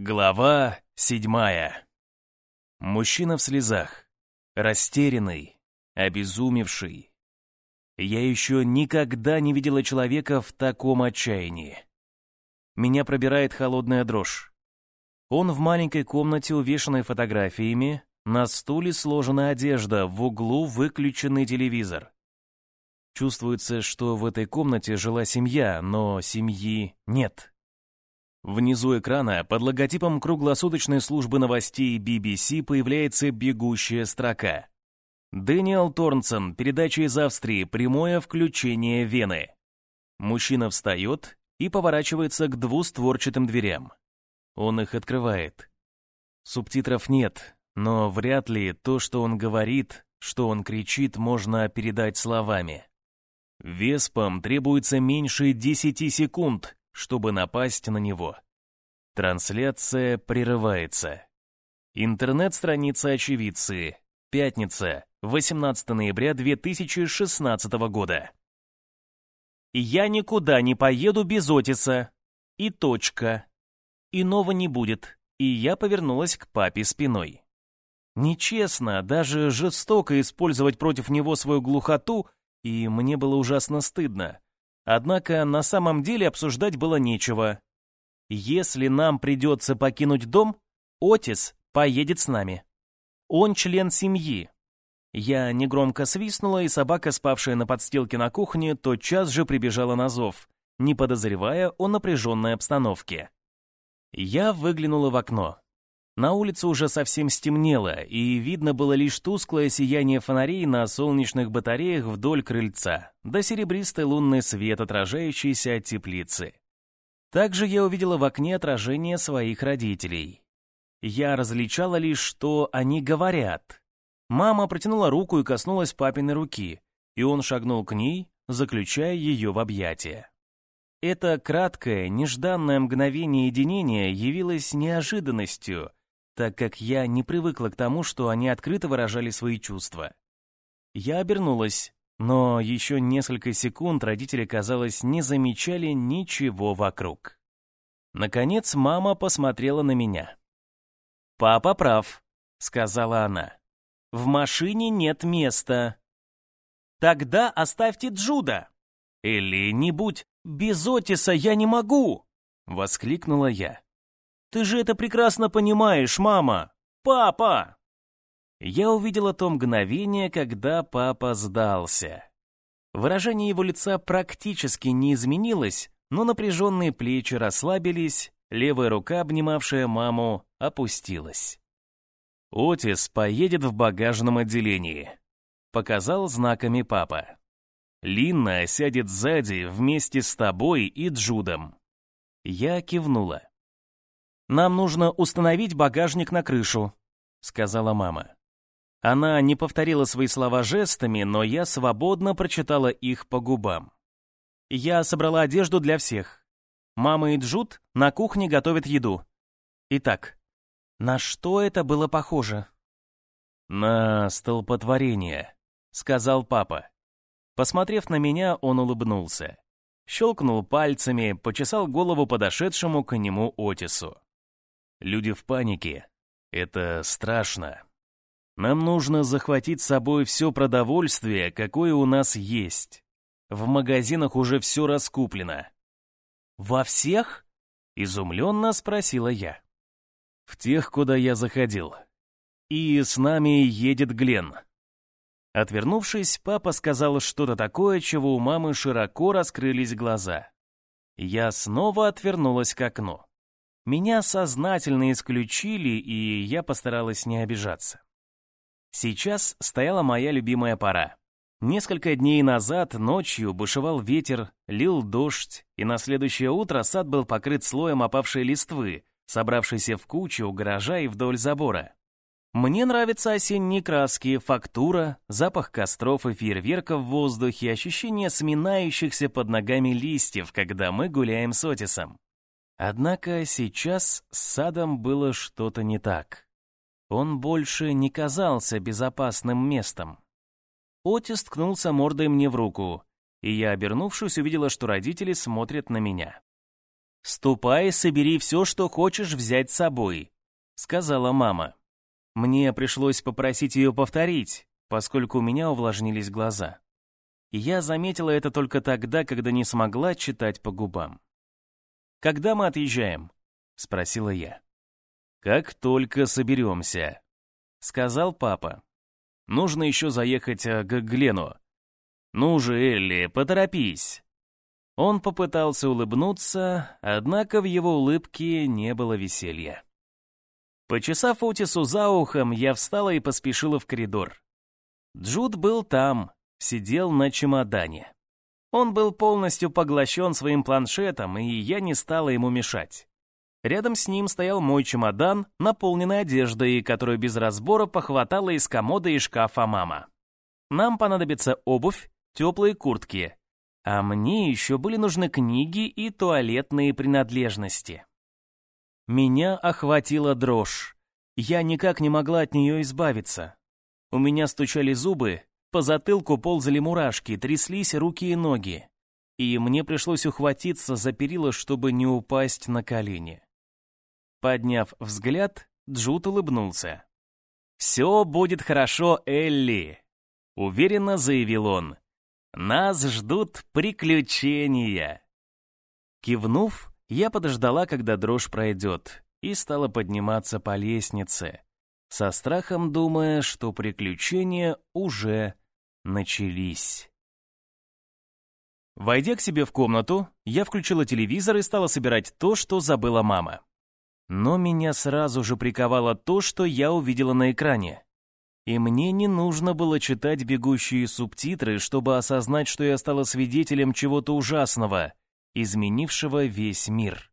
Глава седьмая. Мужчина в слезах, растерянный, обезумевший. Я еще никогда не видела человека в таком отчаянии. Меня пробирает холодная дрожь. Он в маленькой комнате, увешанной фотографиями, на стуле сложена одежда, в углу выключенный телевизор. Чувствуется, что в этой комнате жила семья, но семьи нет. Внизу экрана под логотипом круглосуточной службы новостей BBC появляется бегущая строка. Дэниел Торнсон, передача из Австрии, прямое включение вены. Мужчина встает и поворачивается к двустворчатым дверям. Он их открывает. Субтитров нет, но вряд ли то, что он говорит, что он кричит, можно передать словами. Веспам требуется меньше 10 секунд, чтобы напасть на него. Трансляция прерывается. Интернет-страница очевидцы. Пятница, 18 ноября 2016 года. «Я никуда не поеду без Отиса. И точка. Иного не будет». И я повернулась к папе спиной. Нечестно, даже жестоко использовать против него свою глухоту, и мне было ужасно стыдно. Однако на самом деле обсуждать было нечего. Если нам придется покинуть дом, Отис поедет с нами. Он член семьи. Я негромко свистнула, и собака, спавшая на подстилке на кухне, тотчас же прибежала на зов, не подозревая о напряженной обстановке. Я выглянула в окно. На улице уже совсем стемнело, и видно было лишь тусклое сияние фонарей на солнечных батареях вдоль крыльца, да серебристый лунный свет, отражающийся от теплицы. Также я увидела в окне отражение своих родителей. Я различала лишь, что они говорят. Мама протянула руку и коснулась папиной руки, и он шагнул к ней, заключая ее в объятия. Это краткое, нежданное мгновение единения явилось неожиданностью — так как я не привыкла к тому, что они открыто выражали свои чувства. Я обернулась, но еще несколько секунд родители, казалось, не замечали ничего вокруг. Наконец мама посмотрела на меня. «Папа прав», — сказала она. «В машине нет места». «Тогда оставьте Джуда». «Или не будь, без Отиса я не могу!» — воскликнула я. Ты же это прекрасно понимаешь, мама! Папа!» Я увидела то мгновение, когда папа сдался. Выражение его лица практически не изменилось, но напряженные плечи расслабились, левая рука, обнимавшая маму, опустилась. «Отис поедет в багажном отделении», — показал знаками папа. «Линна сядет сзади вместе с тобой и Джудом». Я кивнула. «Нам нужно установить багажник на крышу», — сказала мама. Она не повторила свои слова жестами, но я свободно прочитала их по губам. Я собрала одежду для всех. Мама и Джуд на кухне готовят еду. Итак, на что это было похоже? «На столпотворение», — сказал папа. Посмотрев на меня, он улыбнулся. Щелкнул пальцами, почесал голову подошедшему к нему Отису. Люди в панике. Это страшно. Нам нужно захватить с собой все продовольствие, какое у нас есть. В магазинах уже все раскуплено. «Во всех?» — изумленно спросила я. «В тех, куда я заходил. И с нами едет Глен». Отвернувшись, папа сказал что-то такое, чего у мамы широко раскрылись глаза. Я снова отвернулась к окну. Меня сознательно исключили, и я постаралась не обижаться. Сейчас стояла моя любимая пора. Несколько дней назад ночью бушевал ветер, лил дождь, и на следующее утро сад был покрыт слоем опавшей листвы, собравшейся в кучу у гаража и вдоль забора. Мне нравятся осенние краски, фактура, запах костров и фейерверков в воздухе, ощущение сминающихся под ногами листьев, когда мы гуляем с Отисом. Однако сейчас с садом было что-то не так. Он больше не казался безопасным местом. Отис ткнулся мордой мне в руку, и я, обернувшись, увидела, что родители смотрят на меня. «Ступай, собери все, что хочешь взять с собой», — сказала мама. Мне пришлось попросить ее повторить, поскольку у меня увлажнились глаза. Я заметила это только тогда, когда не смогла читать по губам. «Когда мы отъезжаем?» — спросила я. «Как только соберемся», — сказал папа. «Нужно еще заехать э, к Глену. Ну же, Элли, поторопись». Он попытался улыбнуться, однако в его улыбке не было веселья. Почесав Утису за ухом, я встала и поспешила в коридор. Джуд был там, сидел на чемодане. Он был полностью поглощен своим планшетом, и я не стала ему мешать. Рядом с ним стоял мой чемодан, наполненный одеждой, которую без разбора похватала из комода и шкафа мама. Нам понадобится обувь, теплые куртки. А мне еще были нужны книги и туалетные принадлежности. Меня охватила дрожь. Я никак не могла от нее избавиться. У меня стучали зубы, по затылку ползали мурашки, тряслись руки и ноги. И мне пришлось ухватиться за перила, чтобы не упасть на колени. Подняв взгляд, Джут улыбнулся. «Все будет хорошо, Элли», — уверенно заявил он. «Нас ждут приключения». Кивнув, я подождала, когда дрожь пройдет, и стала подниматься по лестнице со страхом думая, что приключения уже начались. Войдя к себе в комнату, я включила телевизор и стала собирать то, что забыла мама. Но меня сразу же приковало то, что я увидела на экране. И мне не нужно было читать бегущие субтитры, чтобы осознать, что я стала свидетелем чего-то ужасного, изменившего весь мир.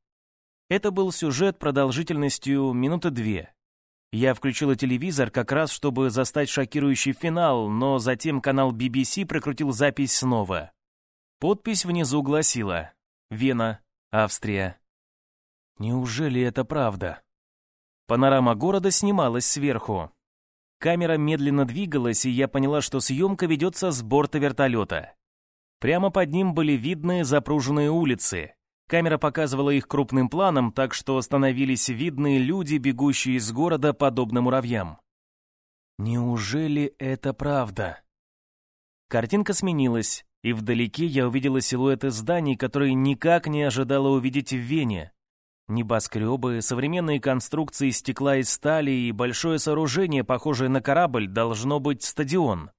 Это был сюжет продолжительностью минуты две. Я включила телевизор как раз, чтобы застать шокирующий финал, но затем канал BBC прокрутил запись снова. Подпись внизу гласила «Вена, Австрия». Неужели это правда? Панорама города снималась сверху. Камера медленно двигалась, и я поняла, что съемка ведется с борта вертолета. Прямо под ним были видны запруженные улицы. Камера показывала их крупным планом, так что становились видны люди, бегущие из города, подобно муравьям. Неужели это правда? Картинка сменилась, и вдалеке я увидела силуэты зданий, которые никак не ожидала увидеть в Вене. Небоскребы, современные конструкции стекла и стали и большое сооружение, похожее на корабль, должно быть стадион.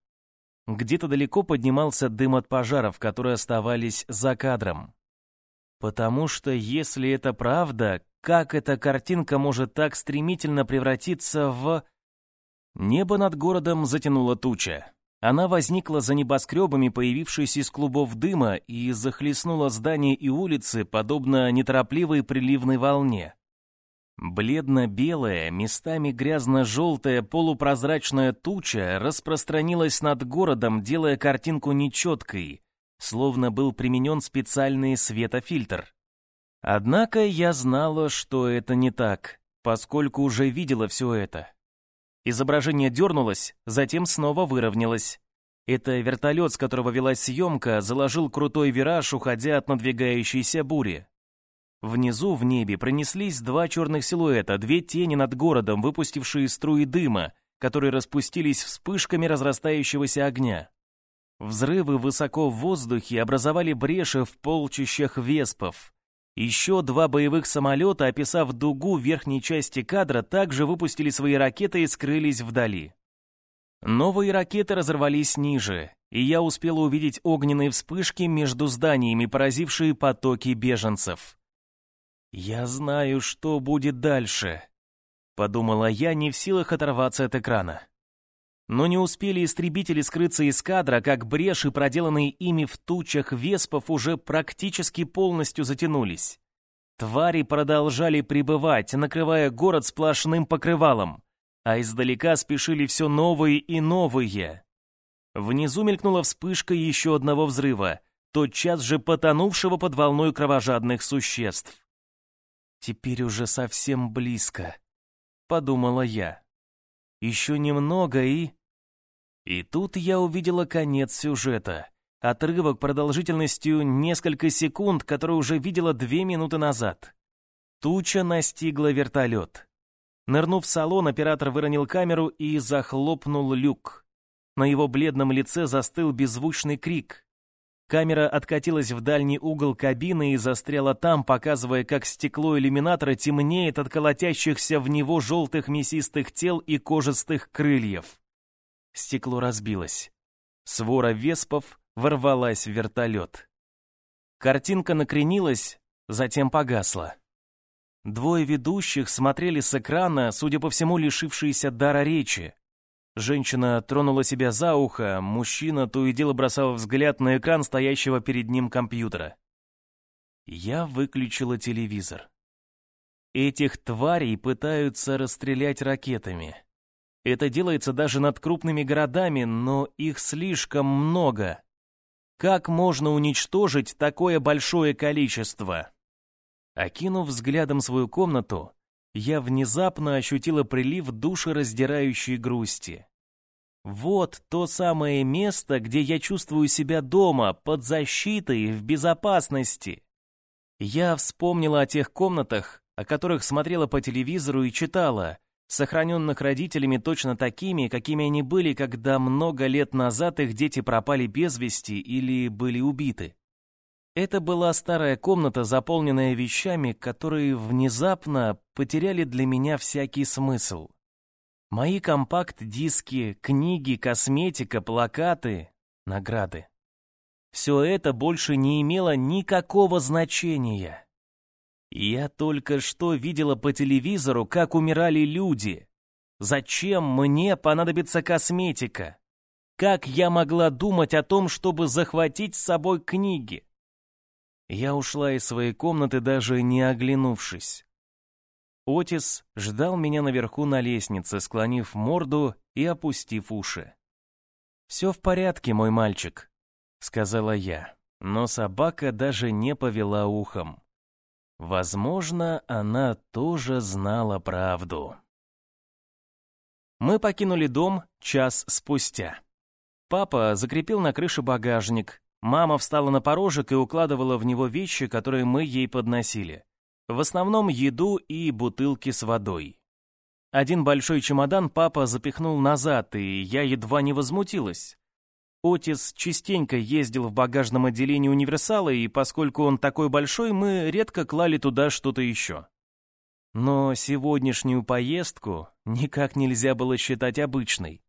Где-то далеко поднимался дым от пожаров, которые оставались за кадром. Потому что если это правда, как эта картинка может так стремительно превратиться в... Небо над городом затянуло туча. Она возникла за небоскребами, появившись из клубов дыма, и захлестнула здания и улицы, подобно неторопливой приливной волне. Бледно-белая, местами грязно-желтая полупрозрачная туча распространилась над городом, делая картинку нечеткой, словно был применен специальный светофильтр. Однако я знала, что это не так, поскольку уже видела все это. Изображение дернулось, затем снова выровнялось. Это вертолет, с которого велась съемка, заложил крутой вираж, уходя от надвигающейся бури. Внизу в небе пронеслись два черных силуэта, две тени над городом, выпустившие струи дыма, которые распустились вспышками разрастающегося огня. Взрывы высоко в воздухе образовали бреши в полчищах веспов. Еще два боевых самолета, описав дугу верхней части кадра, также выпустили свои ракеты и скрылись вдали. Новые ракеты разорвались ниже, и я успел увидеть огненные вспышки между зданиями, поразившие потоки беженцев. «Я знаю, что будет дальше», — подумала я, не в силах оторваться от экрана. Но не успели истребители скрыться из кадра, как бреши, проделанные ими в тучах веспов, уже практически полностью затянулись. Твари продолжали пребывать, накрывая город сплошным покрывалом, а издалека спешили все новые и новые. Внизу мелькнула вспышка еще одного взрыва, тотчас же потонувшего под волной кровожадных существ. «Теперь уже совсем близко», — подумала я. Еще немного и... И тут я увидела конец сюжета. Отрывок продолжительностью несколько секунд, который уже видела две минуты назад. Туча настигла вертолет. Нырнув в салон, оператор выронил камеру и захлопнул люк. На его бледном лице застыл беззвучный крик. Камера откатилась в дальний угол кабины и застряла там, показывая, как стекло иллюминатора темнеет от колотящихся в него желтых мясистых тел и кожистых крыльев. Стекло разбилось. Свора веспов ворвалась в вертолет. Картинка накренилась, затем погасла. Двое ведущих смотрели с экрана, судя по всему, лишившиеся дара речи. Женщина тронула себя за ухо, мужчина то и дело бросал взгляд на экран стоящего перед ним компьютера. Я выключила телевизор. Этих тварей пытаются расстрелять ракетами. Это делается даже над крупными городами, но их слишком много. Как можно уничтожить такое большое количество? Окинув взглядом свою комнату, я внезапно ощутила прилив душераздирающей грусти. Вот то самое место, где я чувствую себя дома, под защитой, в безопасности. Я вспомнила о тех комнатах, о которых смотрела по телевизору и читала, сохраненных родителями точно такими, какими они были, когда много лет назад их дети пропали без вести или были убиты. Это была старая комната, заполненная вещами, которые внезапно потеряли для меня всякий смысл. Мои компакт-диски, книги, косметика, плакаты, награды. Все это больше не имело никакого значения. Я только что видела по телевизору, как умирали люди. Зачем мне понадобится косметика? Как я могла думать о том, чтобы захватить с собой книги? Я ушла из своей комнаты, даже не оглянувшись. Отис ждал меня наверху на лестнице, склонив морду и опустив уши. «Все в порядке, мой мальчик», — сказала я, но собака даже не повела ухом. Возможно, она тоже знала правду. Мы покинули дом час спустя. Папа закрепил на крыше багажник, Мама встала на порожек и укладывала в него вещи, которые мы ей подносили. В основном еду и бутылки с водой. Один большой чемодан папа запихнул назад, и я едва не возмутилась. Отис частенько ездил в багажном отделении универсала, и поскольку он такой большой, мы редко клали туда что-то еще. Но сегодняшнюю поездку никак нельзя было считать обычной.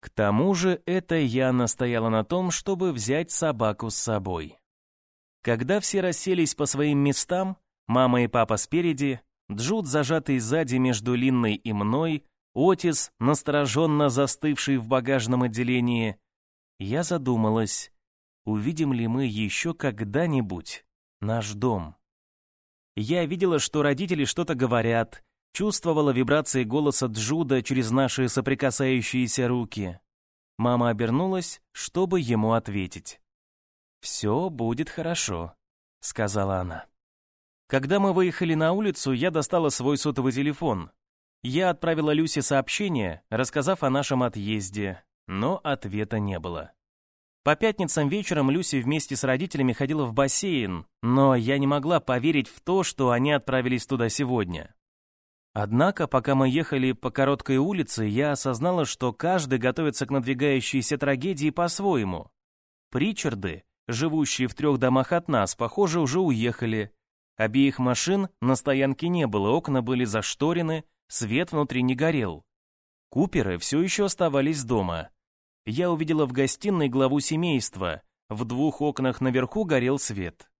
К тому же это я настояла на том, чтобы взять собаку с собой. Когда все расселись по своим местам, мама и папа спереди, Джуд, зажатый сзади между Линной и мной, Отис, настороженно застывший в багажном отделении, я задумалась, увидим ли мы еще когда-нибудь наш дом. Я видела, что родители что-то говорят, Чувствовала вибрации голоса Джуда через наши соприкасающиеся руки. Мама обернулась, чтобы ему ответить. «Все будет хорошо», — сказала она. Когда мы выехали на улицу, я достала свой сотовый телефон. Я отправила Люсе сообщение, рассказав о нашем отъезде, но ответа не было. По пятницам вечером Люси вместе с родителями ходила в бассейн, но я не могла поверить в то, что они отправились туда сегодня. Однако, пока мы ехали по короткой улице, я осознала, что каждый готовится к надвигающейся трагедии по-своему. Причарды, живущие в трех домах от нас, похоже, уже уехали. Обеих машин на стоянке не было, окна были зашторены, свет внутри не горел. Куперы все еще оставались дома. Я увидела в гостиной главу семейства. В двух окнах наверху горел свет.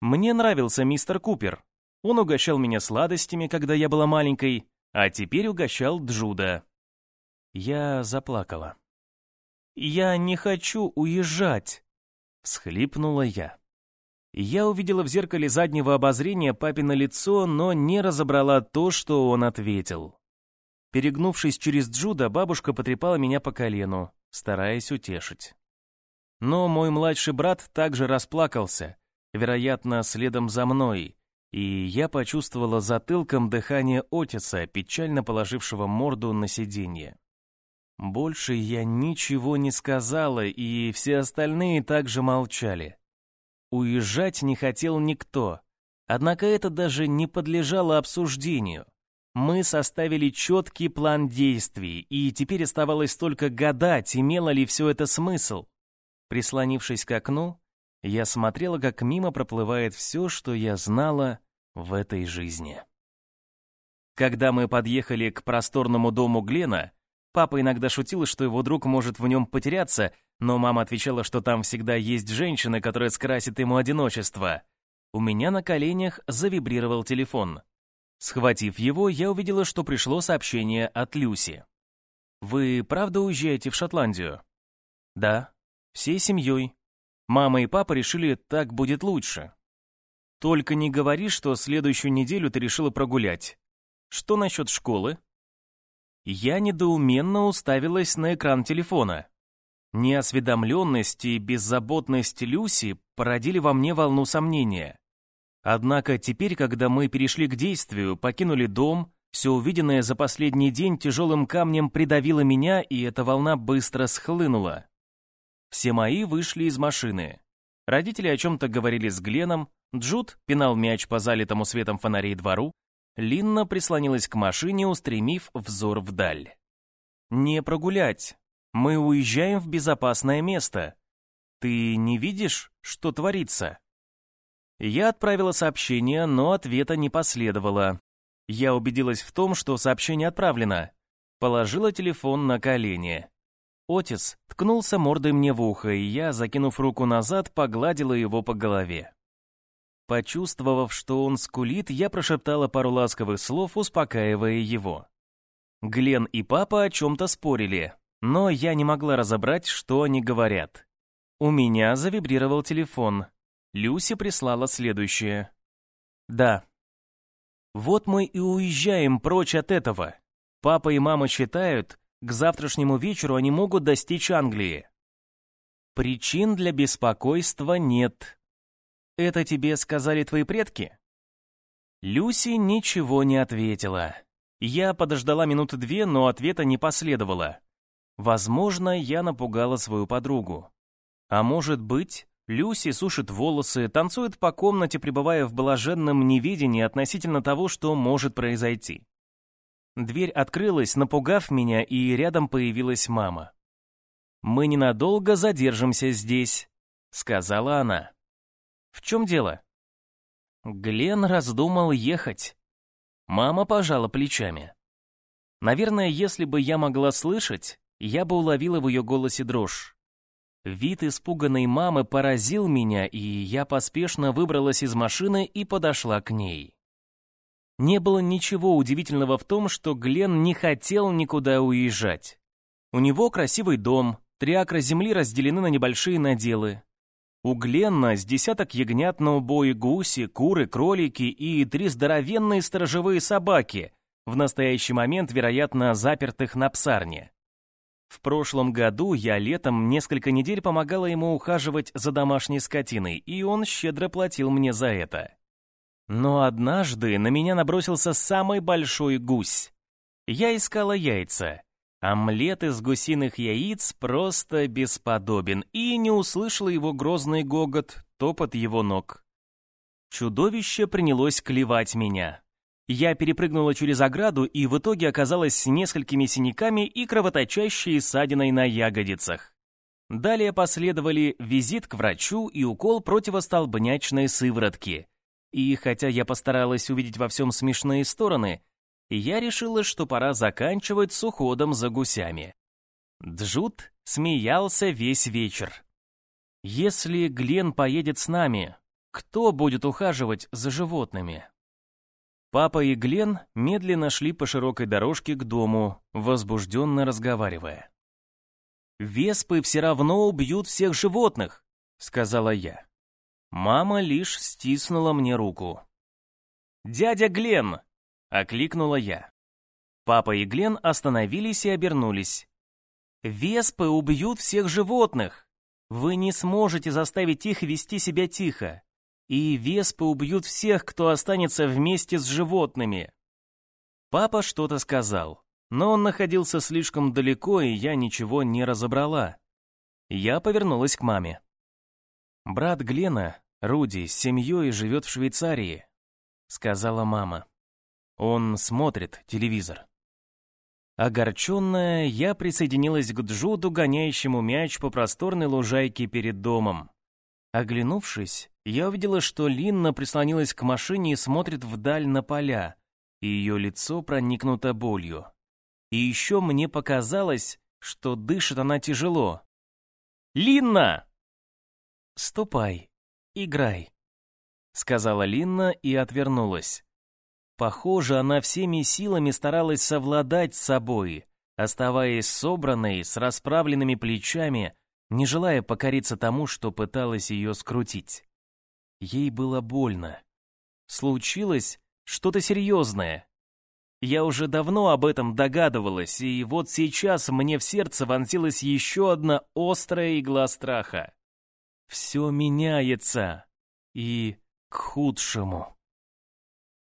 Мне нравился мистер Купер, он угощал меня сладостями, когда я была маленькой, а теперь угощал Джуда. Я заплакала. «Я не хочу уезжать», — всхлипнула я. Я увидела в зеркале заднего обозрения папино лицо, но не разобрала то, что он ответил. Перегнувшись через Джуда, бабушка потрепала меня по колену, стараясь утешить. Но мой младший брат также расплакался, вероятно, следом за мной, и я почувствовала затылком дыхание Отиса, печально положившего морду на сиденье. Больше я ничего не сказала, и все остальные также молчали. Уезжать не хотел никто, однако это даже не подлежало обсуждению. Мы составили четкий план действий, и теперь оставалось только гадать, имело ли все это смысл. Прислонившись к окну, я смотрела, как мимо проплывает все, что я знала в этой жизни. Когда мы подъехали к просторному дому Глена, папа иногда шутил, что его друг может в нем потеряться, но мама отвечала, что там всегда есть женщина, которая скрасит ему одиночество. У меня на коленях завибрировал телефон. Схватив его, я увидела, что пришло сообщение от Люси. «Вы правда уезжаете в Шотландию?» «Да, всей семьей. Мама и папа решили, так будет лучше. Только не говори, что следующую неделю ты решила прогулять. Что насчет школы?» Я недоуменно уставилась на экран телефона. Неосведомленность и беззаботность Люси породили во мне волну сомнения. Однако теперь, когда мы перешли к действию, покинули дом, все увиденное за последний день тяжелым камнем придавило меня, и эта волна быстро схлынула. Все мои вышли из машины. Родители о чем-то говорили с Гленом, Джуд пинал мяч по залитому светом фонарей двору, Линна прислонилась к машине, устремив взор вдаль. «Не прогулять. Мы уезжаем в безопасное место. Ты не видишь, что творится?» Я отправила сообщение, но ответа не последовало. Я убедилась в том, что сообщение отправлено. Положила телефон на колени. Отис ткнулся мордой мне в ухо, и я, закинув руку назад, погладила его по голове. Почувствовав, что он скулит, я прошептала пару ласковых слов, успокаивая его. Глен и папа о чем-то спорили, но я не могла разобрать, что они говорят. У меня завибрировал телефон. Люси прислала следующее. «Да. Вот мы и уезжаем прочь от этого. Папа и мама считают, к завтрашнему вечеру они могут достичь Англии. Причин для беспокойства нет. Это тебе сказали твои предки?» Люси ничего не ответила. Я подождала минуты две, но ответа не последовало. Возможно, я напугала свою подругу. А может быть, Люси сушит волосы, танцует по комнате, пребывая в блаженном неведении относительно того, что может произойти. Дверь открылась, напугав меня, и рядом появилась мама. «Мы ненадолго задержимся здесь», — сказала она. «В чем дело?» Глен раздумал ехать. Мама пожала плечами. Наверное, если бы я могла слышать, я бы уловила в ее голосе дрожь. Вид испуганной мамы поразил меня, и я поспешно выбралась из машины и подошла к ней. Не было ничего удивительного в том, что Глен не хотел никуда уезжать. У него красивый дом, три акра земли разделены на небольшие наделы. У Гленна с десяток ягнят на убой, гуси, куры, кролики и три здоровенные сторожевые собаки, в настоящий момент, вероятно, запертых на псарне. В прошлом году я летом несколько недель помогала ему ухаживать за домашней скотиной, и он щедро платил мне за это. Но однажды на меня набросился самый большой гусь. Я искала яйца. Омлет из гусиных яиц просто бесподобен, и не услышала его грозный гогот, топот его ног. Чудовище принялось клевать меня. Я перепрыгнула через ограду и в итоге оказалась с несколькими синяками и кровоточащей ссадиной на ягодицах. Далее последовали визит к врачу и укол противостолбнячной сыворотки. И хотя я постаралась увидеть во всем смешные стороны, я решила, что пора заканчивать с уходом за гусями. Джуд смеялся весь вечер. «Если Глен поедет с нами, кто будет ухаживать за животными?» Папа и Глен медленно шли по широкой дорожке к дому, возбужденно разговаривая. «Веспы все равно убьют всех животных», — сказала я. Мама лишь стиснула мне руку. «Дядя Глен!» — окликнула я. Папа и Глен остановились и обернулись. «Веспы убьют всех животных! Вы не сможете заставить их вести себя тихо и веспы убьют всех, кто останется вместе с животными. Папа что-то сказал. но он находился слишком далеко, и я ничего не разобрала. Я повернулась к маме. «Брат Глена, Руди, с семьей живет в Швейцарии», — сказала мама. «Он смотрит телевизор». Огорченная, я присоединилась к Джуду, гоняющему мяч по просторной лужайке перед домом. Оглянувшись, я увидела, что Линна прислонилась к машине и смотрит вдаль на поля, и ее лицо проникнуто болью. И еще мне показалось, что дышит она тяжело. «Линна!» «Ступай, играй», — сказала Линна и отвернулась. Похоже, она всеми силами старалась совладать с собой, оставаясь собранной, с расправленными плечами, не желая покориться тому, что пыталась ее скрутить. Ей было больно. Случилось что-то серьезное. Я уже давно об этом догадывалась, и вот сейчас мне в сердце вонзилась еще одна острая игла страха. Все меняется. И к худшему.